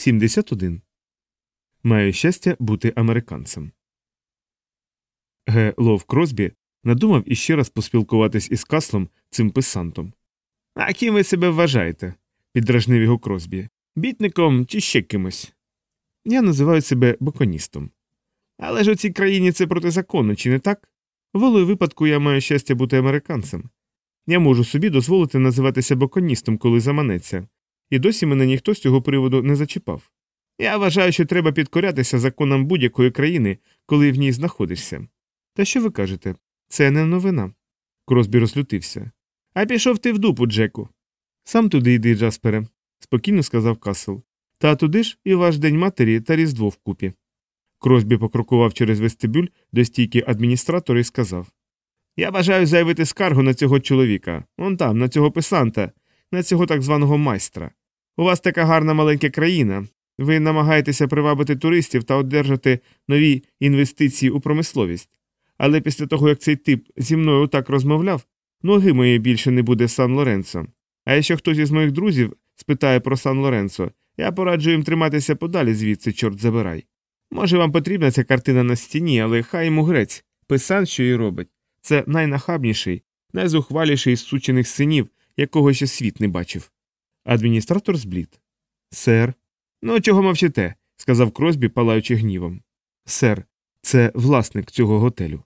71. Маю щастя бути американцем. Г. Лов Кросбі надумав іще раз поспілкуватись із Каслом цим писантом. А ким ви себе вважаєте? піддражнив його Кросбі. Бітником чи ще кимось? Я називаю себе боконістом. Але ж у цій країні це протизаконно, чи не так? Волею випадку я маю щастя бути американцем. Я можу собі дозволити називатися боконістом, коли заманеться, і досі мене ніхто з цього приводу не зачіпав. Я вважаю, що треба підкорятися законам будь-якої країни, коли в ній знаходишся. Та що ви кажете? Це не новина. Кросбі розлютився. А пішов ти в дупу, Джеку. Сам туди йди, Джаспере, спокійно сказав Касл. Та туди ж і ваш день матері та різдво вкупі. Кросбі покрокував через вестибюль до стійки адміністратора і сказав Я бажаю заявити скаргу на цього чоловіка, он там, на цього писанта, на цього так званого майстра. У вас така гарна маленька країна. Ви намагаєтеся привабити туристів та одержати нові інвестиції у промисловість. Але після того, як цей тип зі мною так розмовляв, ноги моєї більше не буде Сан Лоренцо. А якщо хтось із моїх друзів спитає про Сан Лоренцо, я пораджу їм триматися подалі звідси, чорт забирай. Може, вам потрібна ця картина на стіні, але хай йому грець, писан, що і робить. Це найнахабніший, найзухваліший з сучених синів, якого ще світ не бачив. Адміністратор зблід. Сер. Ну, чого мовчите? сказав Кросбі, палаючи гнівом. Сер, це власник цього готелю.